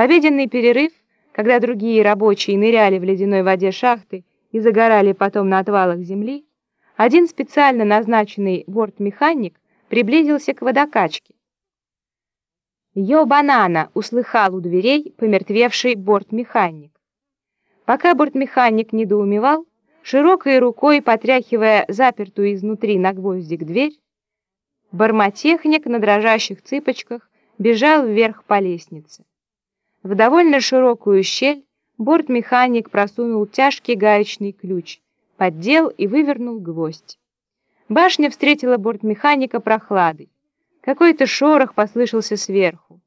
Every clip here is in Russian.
обеденный перерыв, когда другие рабочие ныряли в ледяной воде шахты и загорали потом на отвалах земли, один специально назначенный бортмеханик приблизился к водокачке. «Йо-банана!» — услыхал у дверей помертвевший бортмеханик. Пока бортмеханик недоумевал, широкой рукой потряхивая запертую изнутри на гвоздик дверь, бармотехник на дрожащих цыпочках бежал вверх по лестнице. В довольно широкую щель бортмеханик просунул тяжкий гаечный ключ, поддел и вывернул гвоздь. Башня встретила бортмеханика прохладой. Какой-то шорох послышался сверху.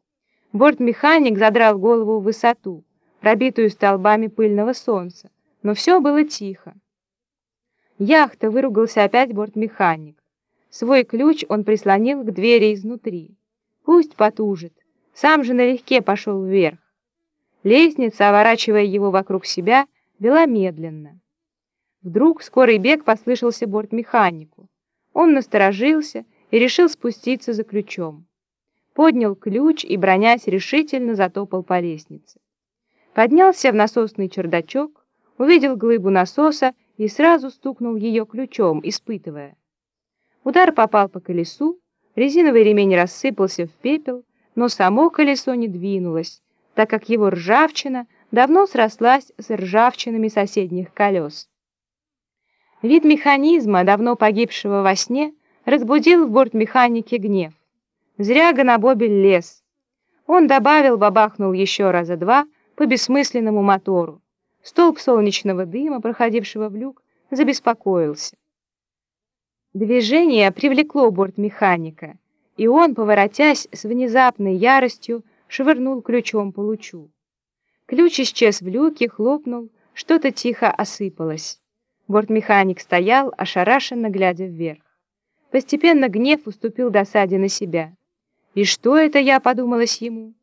Бортмеханик задрал голову в высоту, пробитую столбами пыльного солнца, но все было тихо. Яхта, выругался опять бортмеханик. Свой ключ он прислонил к двери изнутри. Пусть потужит, сам же налегке пошел вверх. Лестница, оворачивая его вокруг себя, вела медленно. Вдруг скорый бег послышался бортмеханику. Он насторожился и решил спуститься за ключом. Поднял ключ и, бронясь, решительно затопал по лестнице. Поднялся в насосный чердачок, увидел глыбу насоса и сразу стукнул ее ключом, испытывая. Удар попал по колесу, резиновый ремень рассыпался в пепел, но само колесо не двинулось, так как его ржавчина давно срослась с ржавчинами соседних колес. Вид механизма, давно погибшего во сне, разбудил в бортмеханике гнев. Зря Гонобобель лез. Он добавил, бабахнул еще раза два по бессмысленному мотору. Столб солнечного дыма, проходившего в люк, забеспокоился. Движение привлекло бортмеханика, и он, поворотясь с внезапной яростью, швырнул ключом по лучу. Ключ исчез в люке, хлопнул, что-то тихо осыпалось. Бортмеханик стоял, ошарашенно глядя вверх. Постепенно гнев уступил досаде на себя. «И что это я?» — подумалось ему.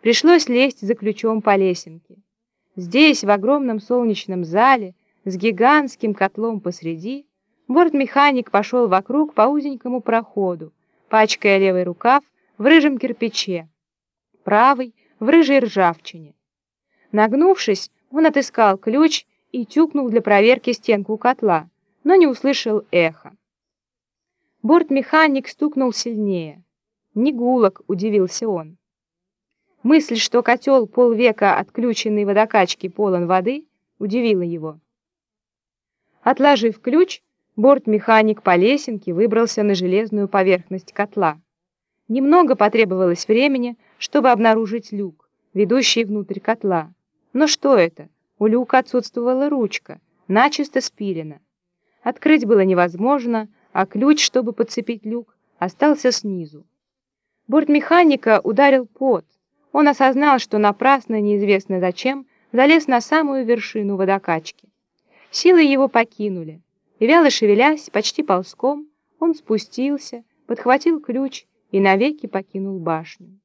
Пришлось лезть за ключом по лесенке. Здесь, в огромном солнечном зале, с гигантским котлом посреди, бортмеханик пошел вокруг по узенькому проходу, пачкая левый рукав в рыжем кирпиче, правый в рыжей ржавчине. Нагнувшись, он отыскал ключ и тюкнул для проверки стенку котла, но не услышал эха. Бортмеханик стукнул сильнее. «Не гулок», — удивился он. Мысль, что котел полвека отключенный водокачки полон воды, удивила его. Отложив ключ, бортмеханик по лесенке выбрался на железную поверхность котла. Немного потребовалось времени, чтобы обнаружить люк, ведущий внутрь котла. Но что это? У люка отсутствовала ручка, начисто спилена. Открыть было невозможно, а ключ, чтобы подцепить люк, остался снизу. Бортмеханика ударил пот. Он осознал, что напрасно, неизвестно зачем, залез на самую вершину водокачки. Силы его покинули, и, вяло шевелясь, почти ползком, он спустился, подхватил ключ и навеки покинул башню.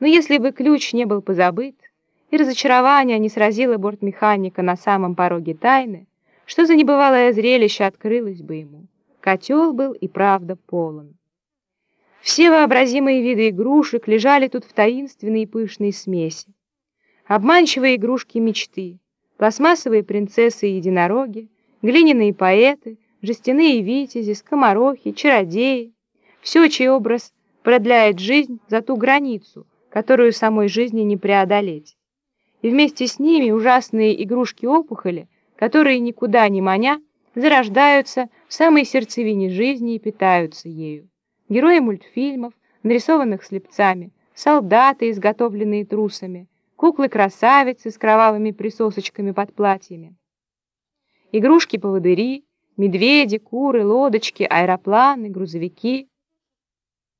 Но если бы ключ не был позабыт, и разочарование не сразило бортмеханика на самом пороге тайны, что за небывалое зрелище открылось бы ему? Котел был и правда полон. Все вообразимые виды игрушек лежали тут в таинственной и пышной смеси. Обманчивые игрушки мечты, пластмассовые принцессы и единороги, глиняные поэты, жестяные витязи, скоморохи, чародеи, все, чей образ продляет жизнь за ту границу, которую самой жизни не преодолеть. И вместе с ними ужасные игрушки-опухоли, которые никуда не маня, зарождаются в самой сердцевине жизни и питаются ею. Герои мультфильмов, нарисованных слепцами, солдаты, изготовленные трусами, куклы-красавицы с кровавыми присосочками под платьями, игрушки-поводыри, медведи, куры, лодочки, аэропланы, грузовики.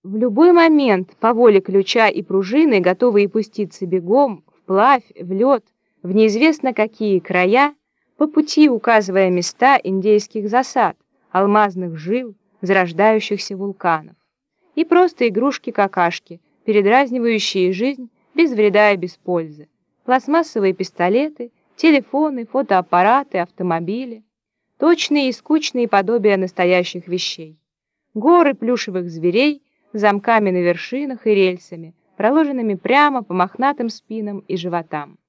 В любой момент по воле ключа и пружины, готовые пуститься бегом, вплавь, в лед, в неизвестно какие края, по пути указывая места индейских засад, алмазных жил, зарождающихся вулканов. И просто игрушки-какашки, передразнивающие жизнь без вреда и без пользы. Пластмассовые пистолеты, телефоны, фотоаппараты, автомобили. Точные и скучные подобия настоящих вещей. Горы плюшевых зверей, замками на вершинах и рельсами, проложенными прямо по мохнатым спинам и животам.